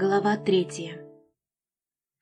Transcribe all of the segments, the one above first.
Глава третья.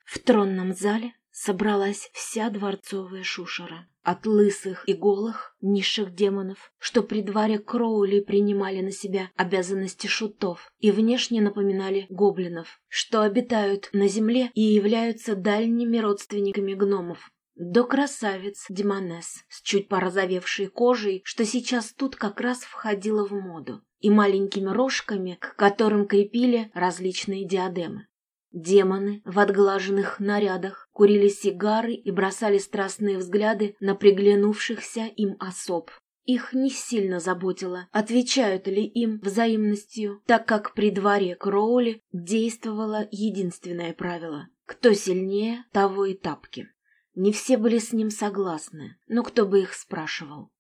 В тронном зале собралась вся дворцовая шушера. От лысых и голых низших демонов, что при дворе Кроули принимали на себя обязанности шутов и внешне напоминали гоблинов, что обитают на земле и являются дальними родственниками гномов, до красавец Демонес с чуть порозовевшей кожей, что сейчас тут как раз входила в моду, и маленькими рожками, к которым крепили различные диадемы. Демоны в отглаженных нарядах курили сигары и бросали страстные взгляды на приглянувшихся им особ. Их не сильно заботило, отвечают ли им взаимностью, так как при дворе Кроули действовало единственное правило – кто сильнее, того и тапки. Не все были с ним согласны, но кто бы их спрашивал.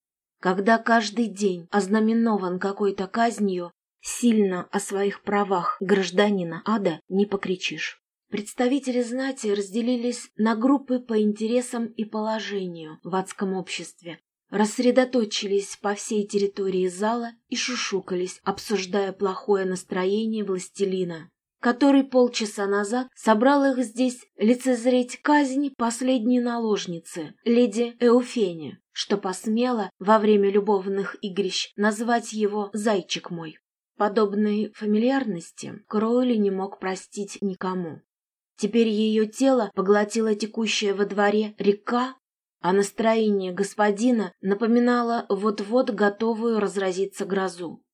Когда каждый день ознаменован какой-то казнью, сильно о своих правах гражданина ада не покричишь. Представители знати разделились на группы по интересам и положению в адском обществе, рассредоточились по всей территории зала и шушукались, обсуждая плохое настроение властелина который полчаса назад собрал их здесь лицезреть казнь последней наложницы, леди Эуфени, что посмела во время любовных игрищ назвать его «зайчик мой». Подобной фамильярности Кроули не мог простить никому. Теперь ее тело поглотила текущая во дворе река, а настроение господина напоминало вот-вот готовую разразиться грозу.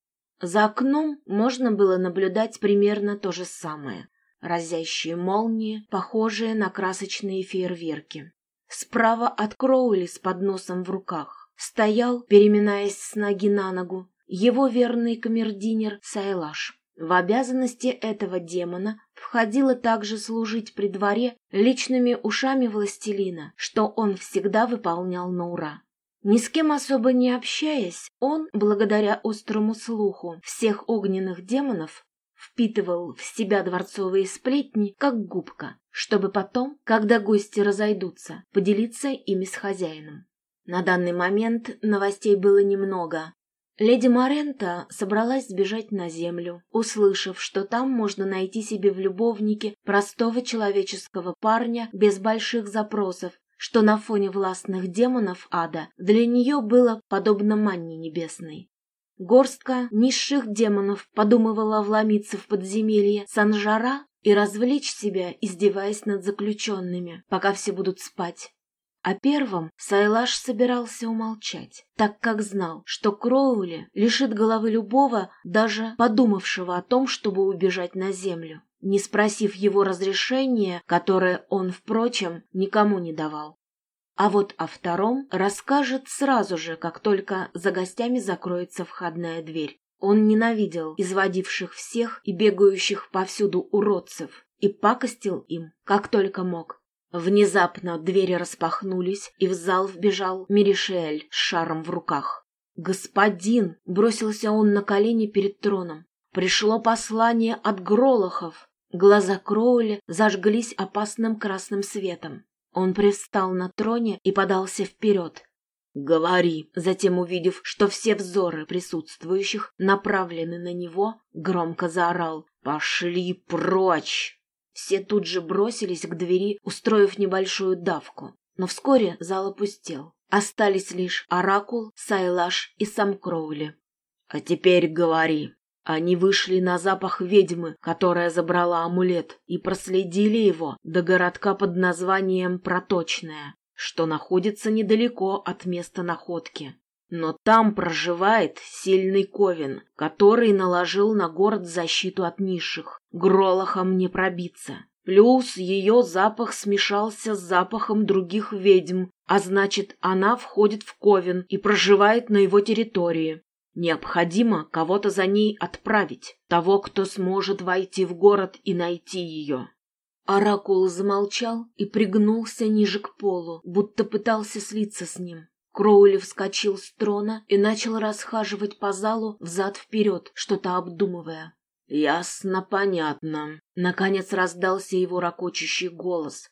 За окном можно было наблюдать примерно то же самое. Разящие молнии, похожие на красочные фейерверки. Справа от Кроули с подносом в руках стоял, переминаясь с ноги на ногу, его верный камердинер Сайлаш. В обязанности этого демона входило также служить при дворе личными ушами властелина, что он всегда выполнял на ура. Ни с кем особо не общаясь, он, благодаря острому слуху всех огненных демонов, впитывал в себя дворцовые сплетни, как губка, чтобы потом, когда гости разойдутся, поделиться ими с хозяином. На данный момент новостей было немного. Леди Марента собралась сбежать на землю, услышав, что там можно найти себе в любовнике простого человеческого парня без больших запросов что на фоне властных демонов ада для нее было подобно манне небесной. Горстка низших демонов подумывала вломиться в подземелье Санжара и развлечь себя, издеваясь над заключенными, пока все будут спать. О первом Сайлаш собирался умолчать, так как знал, что Кроули лишит головы любого, даже подумавшего о том, чтобы убежать на землю не спросив его разрешения, которое он, впрочем, никому не давал. А вот о втором расскажет сразу же, как только за гостями закроется входная дверь. Он ненавидел изводивших всех и бегающих повсюду уродцев и пакостил им, как только мог. Внезапно двери распахнулись, и в зал вбежал Меришель с шаром в руках. «Господин!» — бросился он на колени перед троном. «Пришло послание от Гролохов!» Глаза Кроули зажглись опасным красным светом. Он привстал на троне и подался вперед. «Говори!» Затем, увидев, что все взоры присутствующих направлены на него, громко заорал. «Пошли прочь!» Все тут же бросились к двери, устроив небольшую давку. Но вскоре зал опустел. Остались лишь Оракул, Сайлаш и сам Кроули. «А теперь говори!» Они вышли на запах ведьмы, которая забрала амулет, и проследили его до городка под названием Проточная, что находится недалеко от места находки. Но там проживает сильный Ковен, который наложил на город защиту от низших. Гролохом не пробиться. Плюс ее запах смешался с запахом других ведьм, а значит, она входит в Ковен и проживает на его территории. Необходимо кого-то за ней отправить, того, кто сможет войти в город и найти ее. Оракул замолчал и пригнулся ниже к полу, будто пытался слиться с ним. Кроули вскочил с трона и начал расхаживать по залу взад-вперед, что-то обдумывая. «Ясно, понятно». Наконец раздался его ракочущий голос.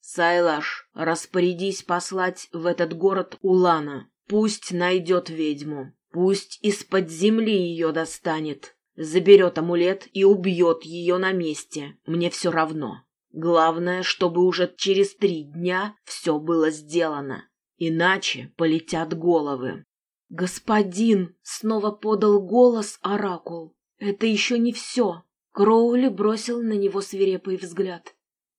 «Сайлаш, распорядись послать в этот город Улана. Пусть найдет ведьму. Пусть из-под земли ее достанет. заберет амулет и убьет ее на месте. Мне все равно. Главное, чтобы уже через три дня все было сделано. Иначе полетят головы. «Господин!» — снова подал голос Оракул. «Это еще не все!» Кроули бросил на него свирепый взгляд.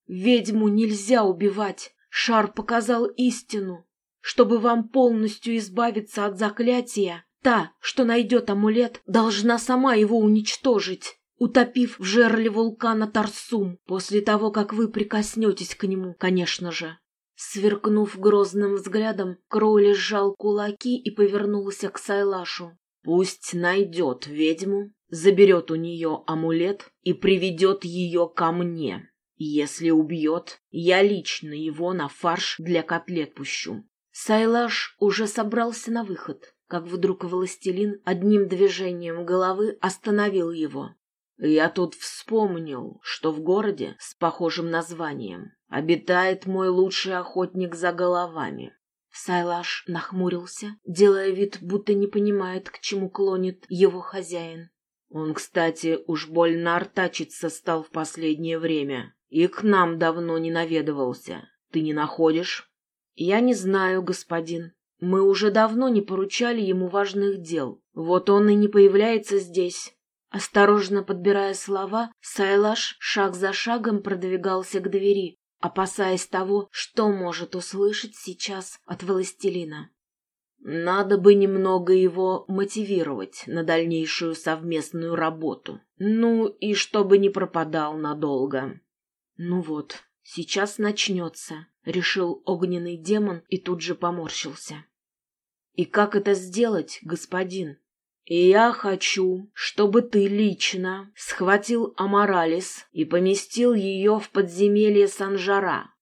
«Ведьму нельзя убивать! Шар показал истину! Чтобы вам полностью избавиться от заклятия, та, что найдет амулет, должна сама его уничтожить, утопив в жерле вулкана Тарсум, после того, как вы прикоснетесь к нему, конечно же. Сверкнув грозным взглядом, Кроули сжал кулаки и повернулся к Сайлашу. «Пусть найдет ведьму, заберет у нее амулет и приведет ее ко мне. Если убьет, я лично его на фарш для котлет пущу». Сайлаш уже собрался на выход, как вдруг властелин одним движением головы остановил его. «Я тут вспомнил, что в городе с похожим названием обитает мой лучший охотник за головами. Сайлаш нахмурился, делая вид, будто не понимает, к чему клонит его хозяин. Он, кстати, уж больно артачиться стал в последнее время и к нам давно не наведывался. Ты не находишь? Я не знаю, господин. Мы уже давно не поручали ему важных дел. Вот он и не появляется здесь. Осторожно подбирая слова, Сайлаш шаг за шагом продвигался к двери, опасаясь того, что может услышать сейчас от властелина. Надо бы немного его мотивировать на дальнейшую совместную работу. Ну и чтобы не пропадал надолго. Ну вот, сейчас начнется, решил огненный демон и тут же поморщился. И как это сделать, господин? И я хочу, чтобы ты лично схватил Амаралис и поместил ее в подземелье Санжара.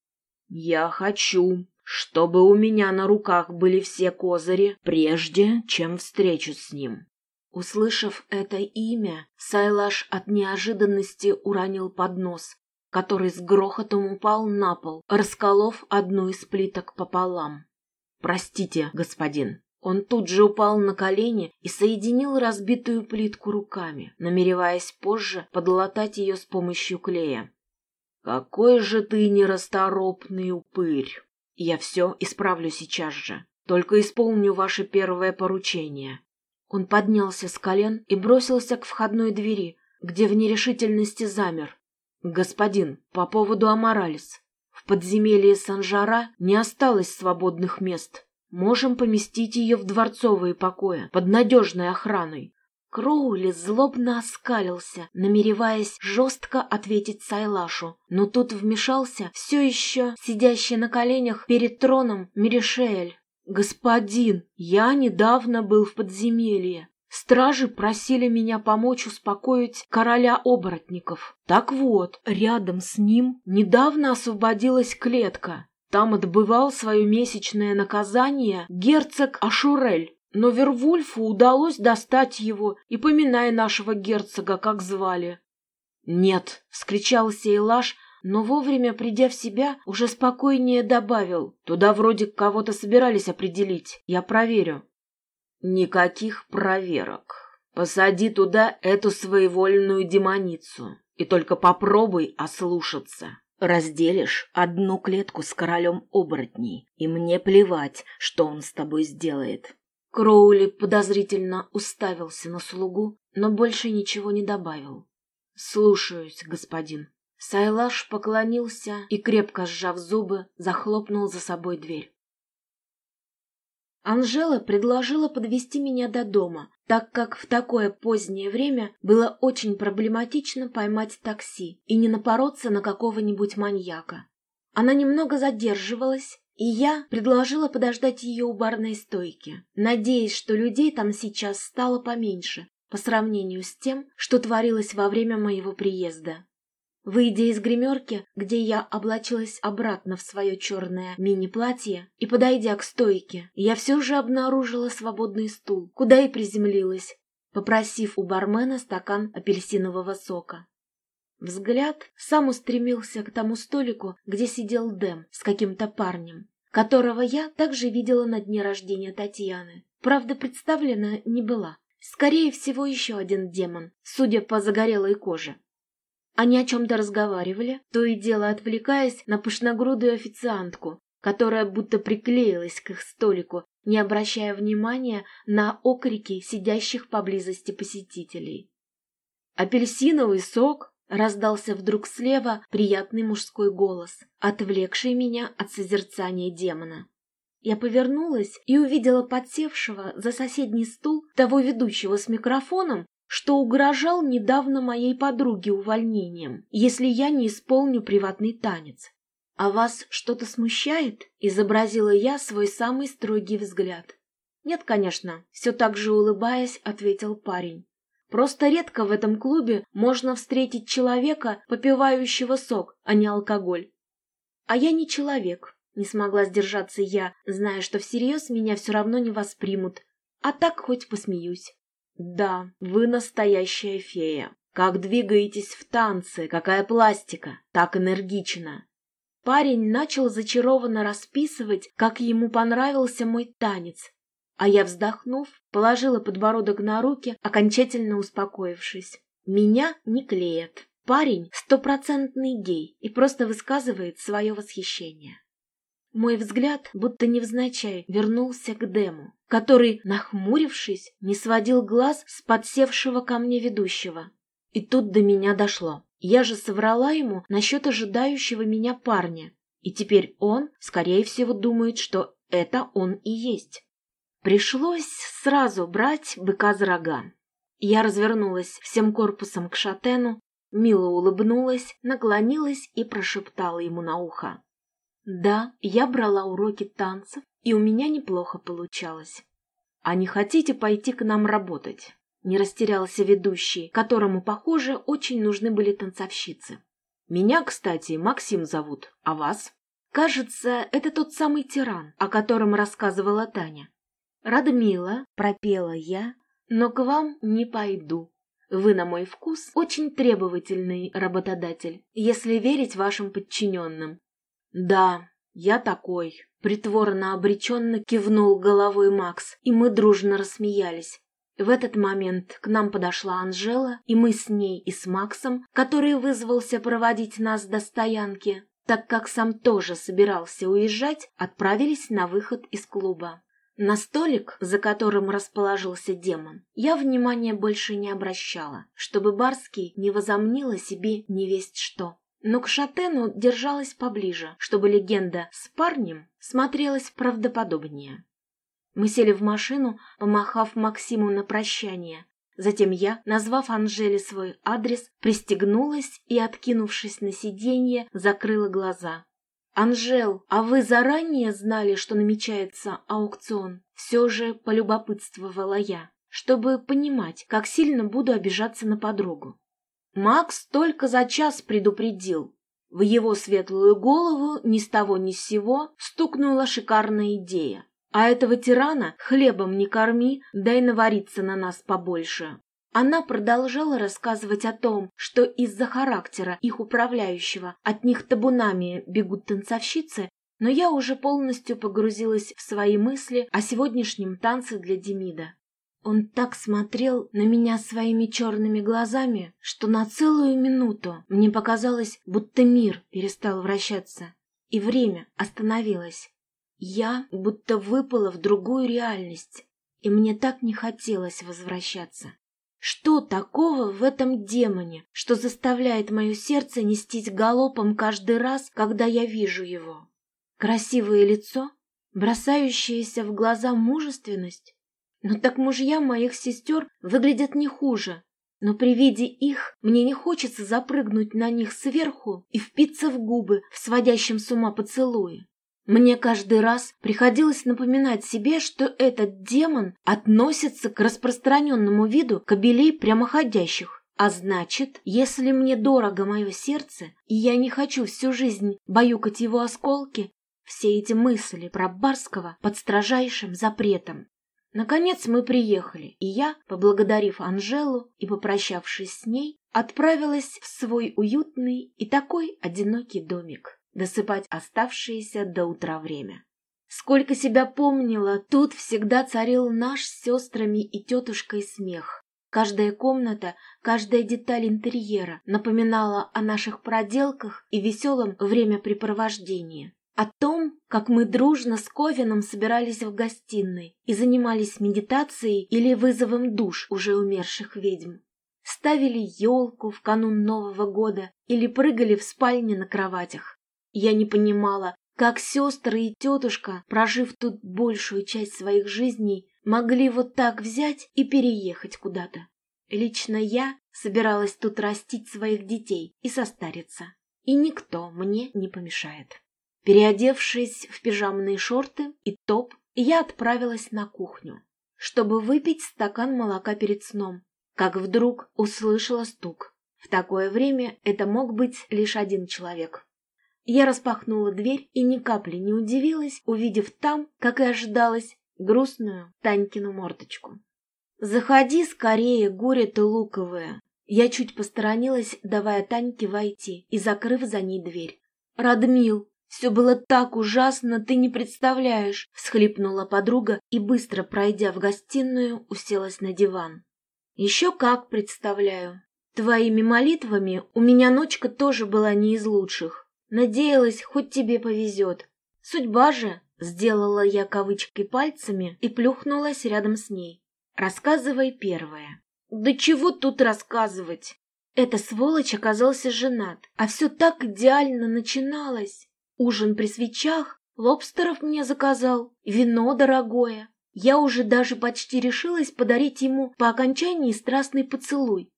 Я хочу, чтобы у меня на руках были все козыри, прежде чем встречу с ним. Услышав это имя, Сайлаш от неожиданности уронил поднос, который с грохотом упал на пол, расколов одну из плиток пополам. «Простите, господин», он тут же упал на колени и соединил разбитую плитку руками, намереваясь позже подлатать ее с помощью клея. «Какой же ты нерасторопный упырь! Я все исправлю сейчас же, только исполню ваше первое поручение». Он поднялся с колен и бросился к входной двери, где в нерешительности замер. «Господин, по поводу Амаралис. В подземелье Санжара не осталось свободных мест. Можем поместить ее в дворцовые покои под надежной охраной. Кроули злобно оскалился, намереваясь жестко ответить Сайлашу, но тут вмешался все еще сидящий на коленях перед троном Меришель. «Господин, я недавно был в подземелье. Стражи просили меня помочь успокоить короля оборотников. Так вот, рядом с ним недавно освободилась клетка, там отбывал свое месячное наказание герцог Ашурель, но Вервульфу удалось достать его, и поминай нашего герцога, как звали. «Нет!» — вскричал Сейлаш, но вовремя, придя в себя, уже спокойнее добавил. «Туда вроде кого-то собирались определить. Я проверю». «Никаких проверок. Посади туда эту своевольную демоницу, и только попробуй ослушаться». Разделишь одну клетку с королем оборотней, и мне плевать, что он с тобой сделает. Кроули подозрительно уставился на слугу, но больше ничего не добавил. «Слушаюсь, господин». Сайлаш поклонился и, крепко сжав зубы, захлопнул за собой дверь. Анжела предложила подвести меня до дома, так как в такое позднее время было очень проблематично поймать такси и не напороться на какого-нибудь маньяка. Она немного задерживалась, и я предложила подождать ее у барной стойки, надеясь, что людей там сейчас стало поменьше по сравнению с тем, что творилось во время моего приезда. Выйдя из гримерки, где я облачилась обратно в свое черное мини-платье, и подойдя к стойке, я все же обнаружила свободный стул, куда и приземлилась, попросив у бармена стакан апельсинового сока. Взгляд сам устремился к тому столику, где сидел Дэм с каким-то парнем, которого я также видела на дне рождения Татьяны. Правда, представлена не была. Скорее всего, еще один демон, судя по загорелой коже. Они о чем-то разговаривали, то и дело отвлекаясь на пышногрудую официантку, которая будто приклеилась к их столику, не обращая внимания на окрики сидящих поблизости посетителей. «Апельсиновый сок!» — раздался вдруг слева приятный мужской голос, отвлекший меня от созерцания демона. Я повернулась и увидела подсевшего за соседний стул того ведущего с микрофоном, что угрожал недавно моей подруге увольнением, если я не исполню приватный танец. «А вас что-то смущает?» — изобразила я свой самый строгий взгляд. «Нет, конечно», — все так же улыбаясь, ответил парень. «Просто редко в этом клубе можно встретить человека, попивающего сок, а не алкоголь». «А я не человек», — не смогла сдержаться я, зная, что всерьез меня все равно не воспримут, а так хоть посмеюсь. «Да, вы настоящая фея. Как двигаетесь в танце, какая пластика, так энергично. Парень начал зачарованно расписывать, как ему понравился мой танец. А я, вздохнув, положила подбородок на руки, окончательно успокоившись. Меня не клеят. Парень — стопроцентный гей и просто высказывает свое восхищение. Мой взгляд, будто невзначай, вернулся к Дему, который, нахмурившись, не сводил глаз с подсевшего ко мне ведущего. И тут до меня дошло. Я же соврала ему насчет ожидающего меня парня, и теперь он, скорее всего, думает, что это он и есть. Пришлось сразу брать быка за рога. Я развернулась всем корпусом к шатену, мило улыбнулась, наклонилась и прошептала ему на ухо. Да, я брала уроки танцев, и у меня неплохо получалось. А не хотите пойти к нам работать? Не растерялся ведущий, которому, похоже, очень нужны были танцовщицы. «Меня, кстати, Максим зовут, а вас?» «Кажется, это тот самый тиран, о котором рассказывала Таня». «Радмила», — пропела я, — «но к вам не пойду. Вы, на мой вкус, очень требовательный работодатель, если верить вашим подчиненным». «Да, я такой», — притворно обреченно кивнул головой Макс, и мы дружно рассмеялись. В этот момент к нам подошла Анжела, и мы с ней и с Максом, который вызвался проводить нас до стоянки, так как сам тоже собирался уезжать, отправились на выход из клуба. На столик, за которым расположился демон, я внимания больше не обращала, чтобы Барский не возомнил себе невесть что. Но к Шатену держалась поближе, чтобы легенда с парнем смотрелась правдоподобнее. Мы сели в машину, помахав Максиму на прощание. Затем я, назвав Анжеле свой адрес, пристегнулась и, откинувшись на сиденье, закрыла глаза. «Анжел, а вы заранее знали, что намечается аукцион?» Все же полюбопытствовала я, чтобы понимать, как сильно буду обижаться на подругу. Макс только за час предупредил. В его светлую голову ни с того ни с сего стукнула шикарная идея. А этого тирана хлебом не корми, дай навариться на нас побольше. Она продолжала рассказывать о том, что из-за характера их управляющего от них табунами бегут танцовщицы, но я уже полностью погрузилась в свои мысли о сегодняшнем танце для Демида. Он так смотрел на меня своими черными глазами, что на целую минуту мне показалось, будто мир перестал вращаться, и время остановилось. Я будто выпала в другую реальность, и мне так не хотелось возвращаться. Что такого в этом демоне, что заставляет мое сердце нестись галопом каждый раз, когда я вижу его? Красивое лицо, бросающаяся в глаза мужественность? Но так мужья моих сестер выглядят не хуже, но при виде их мне не хочется запрыгнуть на них сверху и впиться в губы в сводящем с ума поцелуе. Мне каждый раз приходилось напоминать себе, что этот демон относится к распространенному виду кобелей прямоходящих. А значит, если мне дорого мое сердце, и я не хочу всю жизнь баюкать его осколки, все эти мысли про Барского под строжайшим запретом. Наконец мы приехали, и я, поблагодарив Анжелу и попрощавшись с ней, отправилась в свой уютный и такой одинокий домик досыпать оставшееся до утра время. Сколько себя помнила, тут всегда царил наш с сестрами и тетушкой смех. Каждая комната, каждая деталь интерьера напоминала о наших проделках и веселом времяпрепровождении. О том, как мы дружно с Ковином собирались в гостиной и занимались медитацией или вызовом душ уже умерших ведьм. Ставили елку в канун Нового года или прыгали в спальне на кроватях. Я не понимала, как сестры и тетушка, прожив тут большую часть своих жизней, могли вот так взять и переехать куда-то. Лично я собиралась тут растить своих детей и состариться, и никто мне не помешает. Переодевшись в пижамные шорты и топ, я отправилась на кухню, чтобы выпить стакан молока перед сном, как вдруг услышала стук. В такое время это мог быть лишь один человек. Я распахнула дверь и ни капли не удивилась, увидев там, как и ожидалось, грустную Танькину мордочку. «Заходи скорее, горе ты луковое!» Я чуть посторонилась, давая Таньке войти и закрыв за ней дверь. «Радмил, все было так ужасно, ты не представляешь!» всхлипнула подруга и, быстро пройдя в гостиную, уселась на диван. «Еще как представляю. Твоими молитвами у меня ночка тоже была не из лучших. Надеялась, хоть тебе повезет. Судьба же, Сделала я кавычки пальцами и плюхнулась рядом с ней. Рассказывай первое. Да чего тут рассказывать? Эта сволочь оказался женат, а все так идеально начиналось. Ужин при свечах, лобстеров мне заказал, вино дорогое. Я уже даже почти решилась подарить ему по окончании страстный поцелуй.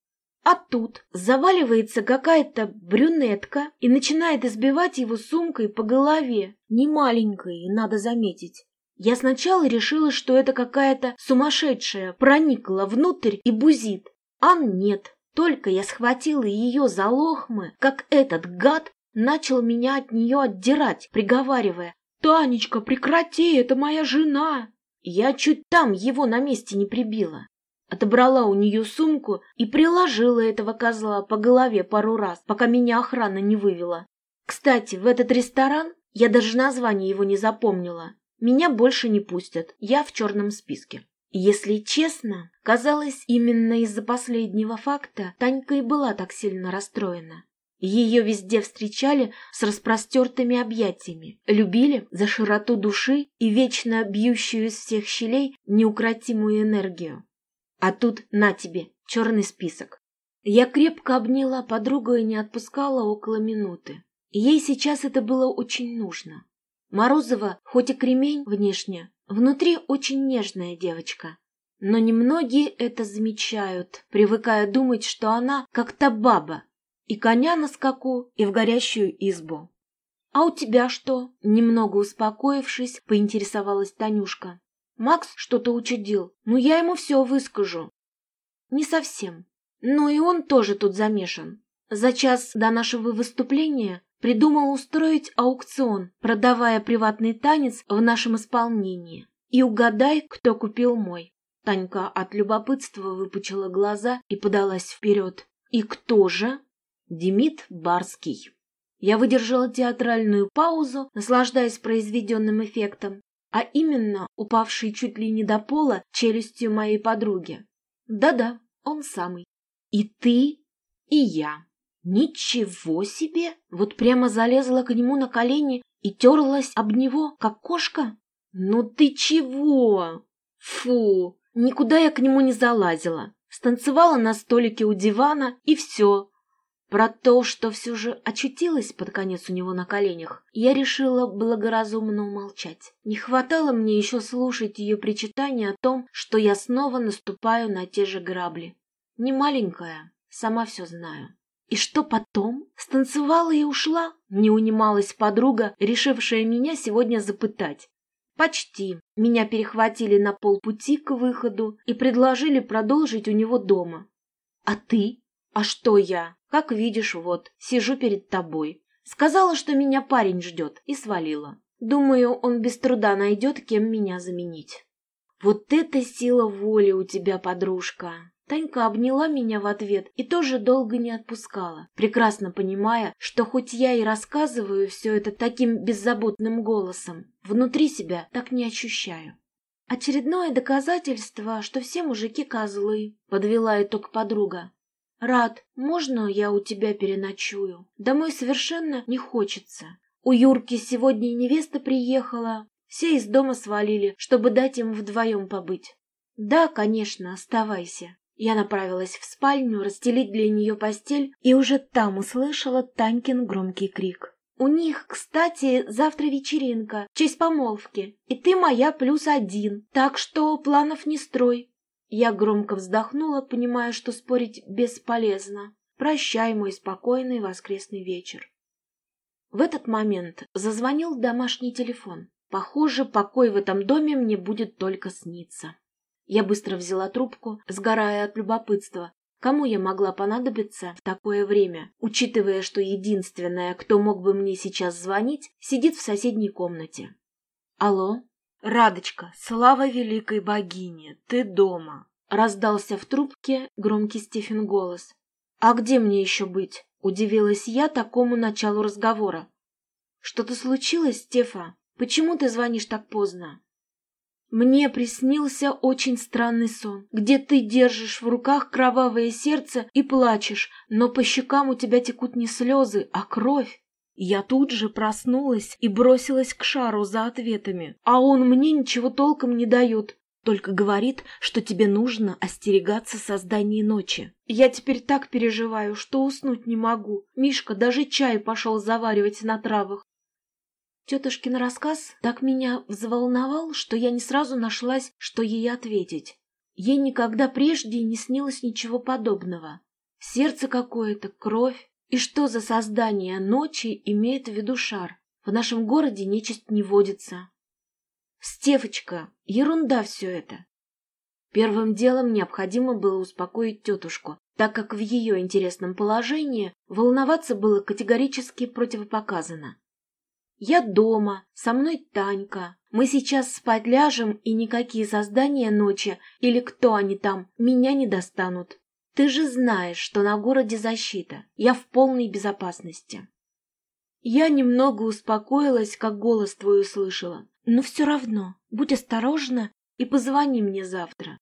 А тут заваливается какая-то брюнетка и начинает избивать его сумкой по голове. Не маленькой, надо заметить. Я сначала решила, что это какая-то сумасшедшая проникла внутрь и бузит. А нет, только я схватила ее за лохмы, как этот гад начал меня от нее отдирать, приговаривая «Танечка, прекрати, это моя жена!» Я чуть там его на месте не прибила. Отобрала у нее сумку и приложила этого козла по голове пару раз, пока меня охрана не вывела. Кстати, в этот ресторан я даже название его не запомнила. Меня больше не пустят, я в черном списке. Если честно, казалось, именно из-за последнего факта Танька и была так сильно расстроена. Ее везде встречали с распростертыми объятиями, любили за широту души и вечно бьющую из всех щелей неукротимую энергию. А тут на тебе, черный список. Я крепко обняла подругу и не отпускала около минуты. Ей сейчас это было очень нужно. Морозова, хоть и кремень внешне, внутри очень нежная девочка. Но немногие это замечают, привыкая думать, что она как-то баба, и коня на скаку, и в горящую избу. «А у тебя что?» Немного успокоившись, поинтересовалась Танюшка. Макс что-то учудил, но я ему все выскажу. Не совсем. Но и он тоже тут замешан. За час до нашего выступления придумал устроить аукцион, продавая приватный танец в нашем исполнении. И угадай, кто купил мой. Танька от любопытства выпучила глаза и подалась вперед. И кто же? Демид Барский. Я выдержала театральную паузу, наслаждаясь произведенным эффектом, а именно упавший чуть ли не до пола челюстью моей подруги. Да-да, он самый. И ты, и я. Ничего себе! Вот прямо залезла к нему на колени и терлась об него, как кошка? Ну ты чего? Фу, никуда я к нему не залазила. Станцевала на столике у дивана, и все. Про то, что все же очутилась под конец у него на коленях, я решила благоразумно умолчать. Не хватало мне еще слушать ее причитания о том, что я снова наступаю на те же грабли. Не маленькая, сама все знаю. И что потом? Станцевала и ушла? Не унималась подруга, решившая меня сегодня запытать. Почти. Меня перехватили на полпути к выходу и предложили продолжить у него дома. А ты? А что я? Как видишь, вот, сижу перед тобой. Сказала, что меня парень ждет, и свалила. Думаю, он без труда найдет, кем меня заменить. Вот это сила воли у тебя, подружка. Танька обняла меня в ответ и тоже долго не отпускала, прекрасно понимая, что хоть я и рассказываю все это таким беззаботным голосом, внутри себя так не ощущаю. «Очередное доказательство, что все мужики козлы», — подвела итог подруга. «Рад, можно я у тебя переночую? Домой совершенно не хочется. У Юрки сегодня невеста приехала, все из дома свалили, чтобы дать им вдвоем побыть». «Да, конечно, оставайся». Я направилась в спальню расстелить для нее постель и уже там услышала Танькин громкий крик. «У них, кстати, завтра вечеринка, честь помолвки, и ты моя плюс один, так что планов не строй». Я громко вздохнула, понимая, что спорить бесполезно. «Прощай, мой спокойный воскресный вечер». В этот момент зазвонил домашний телефон. Похоже, покой в этом доме мне будет только сниться. Я быстро взяла трубку, сгорая от любопытства. Кому я могла понадобиться в такое время, учитывая, что единственная, кто мог бы мне сейчас звонить, сидит в соседней комнате? Алло? Радочка, слава великой богине, ты дома. Раздался в трубке громкий Стефин голос. А где мне еще быть? Удивилась я такому началу разговора. Что-то случилось, Стефа? Почему ты звонишь так поздно? Мне приснился очень странный сон, где ты держишь в руках кровавое сердце и плачешь, но по щекам у тебя текут не слезы, а кровь. Я тут же проснулась и бросилась к шару за ответами, а он мне ничего толком не дает, только говорит, что тебе нужно остерегаться создания ночи. Я теперь так переживаю, что уснуть не могу. Мишка даже чай пошел заваривать на травах. Тетушкин рассказ так меня взволновал, что я не сразу нашлась, что ей ответить. Ей никогда прежде не снилось ничего подобного. Сердце какое-то, кровь. И что за создание ночи имеет в виду шар? В нашем городе нечисть не водится. Стефочка, ерунда все это. Первым делом необходимо было успокоить тетушку, так как в ее интересном положении волноваться было категорически противопоказано. Я дома, со мной Танька. Мы сейчас спать ляжем, и никакие создания ночи, или кто они там, меня не достанут. Ты же знаешь, что на городе защита. Я в полной безопасности. Я немного успокоилась, как голос твой услышала. Но все равно, будь осторожна и позвони мне завтра.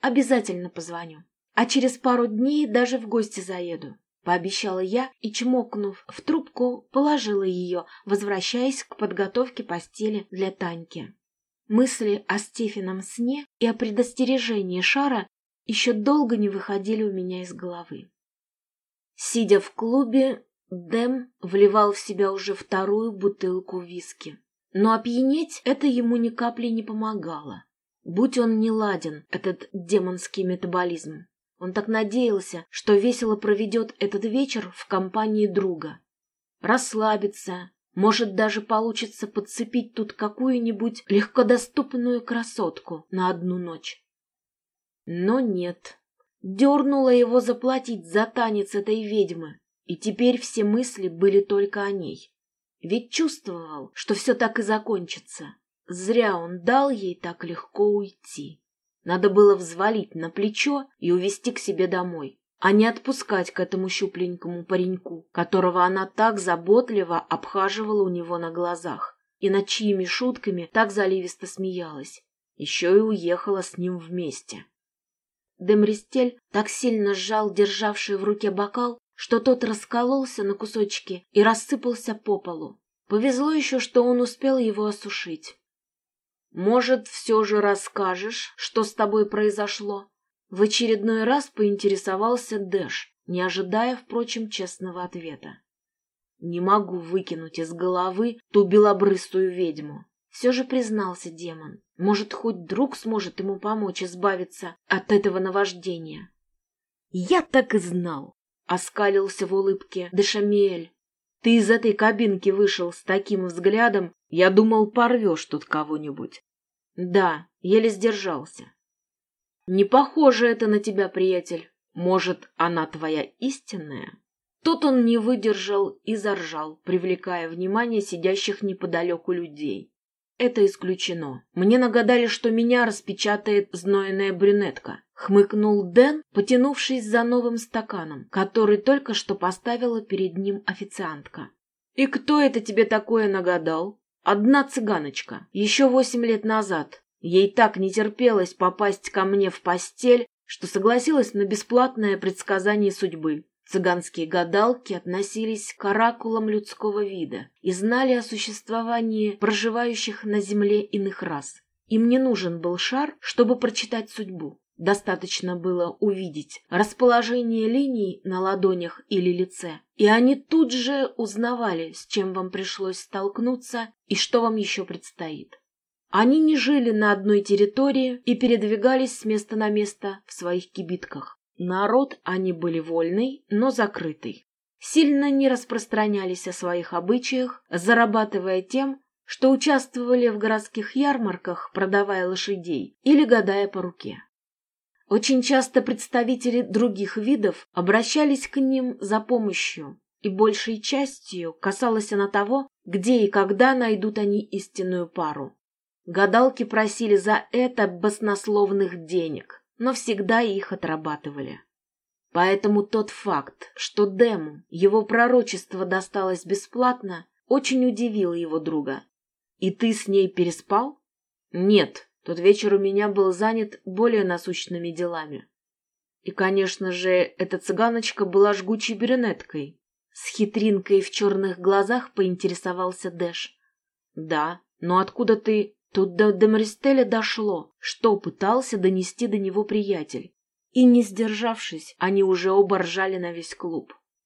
Обязательно позвоню. А через пару дней даже в гости заеду пообещала я и, чмокнув в трубку, положила ее, возвращаясь к подготовке постели для Таньки. Мысли о Стефином сне и о предостережении Шара еще долго не выходили у меня из головы. Сидя в клубе, Дэм вливал в себя уже вторую бутылку виски. Но опьянеть это ему ни капли не помогало. Будь он не ладен, этот демонский метаболизм. Он так надеялся, что весело проведет этот вечер в компании друга. Расслабиться, может, даже получится подцепить тут какую-нибудь легкодоступную красотку на одну ночь. Но нет. Дернула его заплатить за танец этой ведьмы, и теперь все мысли были только о ней. Ведь чувствовал, что все так и закончится. Зря он дал ей так легко уйти. Надо было взвалить на плечо и увести к себе домой, а не отпускать к этому щупленькому пареньку, которого она так заботливо обхаживала у него на глазах и над чьими шутками так заливисто смеялась. Еще и уехала с ним вместе. Демристель так сильно сжал державший в руке бокал, что тот раскололся на кусочки и рассыпался по полу. Повезло еще, что он успел его осушить. Может, все же расскажешь, что с тобой произошло? В очередной раз поинтересовался Дэш, не ожидая, впрочем, честного ответа. Не могу выкинуть из головы ту белобрысую ведьму. Все же признался демон. Может, хоть друг сможет ему помочь избавиться от этого наваждения. Я так и знал, оскалился в улыбке Дешамиэль. Ты из этой кабинки вышел с таким взглядом, я думал, порвешь тут кого-нибудь. Да, еле сдержался. Не похоже это на тебя, приятель. Может, она твоя истинная? Тут он не выдержал и заржал, привлекая внимание сидящих неподалеку людей. Это исключено. Мне нагадали, что меня распечатает знойная брюнетка. Хмыкнул Дэн, потянувшись за новым стаканом, который только что поставила перед ним официантка. «И кто это тебе такое нагадал?» «Одна цыганочка, еще восемь лет назад. Ей так не терпелось попасть ко мне в постель, что согласилась на бесплатное предсказание судьбы. Цыганские гадалки относились к оракулам людского вида и знали о существовании проживающих на земле иных рас. Им не нужен был шар, чтобы прочитать судьбу. Достаточно было увидеть расположение линий на ладонях или лице, и они тут же узнавали, с чем вам пришлось столкнуться и что вам еще предстоит. Они не жили на одной территории и передвигались с места на место в своих кибитках. Народ они были вольный, но закрытый. Сильно не распространялись о своих обычаях, зарабатывая тем, что участвовали в городских ярмарках, продавая лошадей или гадая по руке. Очень часто представители других видов обращались к ним за помощью, и большей частью касалось она того, где и когда найдут они истинную пару. Гадалки просили за это баснословных денег, но всегда их отрабатывали. Поэтому тот факт, что Дему его пророчество досталось бесплатно, очень удивил его друга. «И ты с ней переспал?» «Нет, тот вечер у меня был занят более насущными делами». И, конечно же, эта цыганочка была жгучей брюнеткой. С хитринкой в черных глазах поинтересовался Дэш. «Да, но откуда ты...» Тут до Демаристеля дошло, что пытался донести до него приятель. И, не сдержавшись, они уже оба ржали на весь клуб.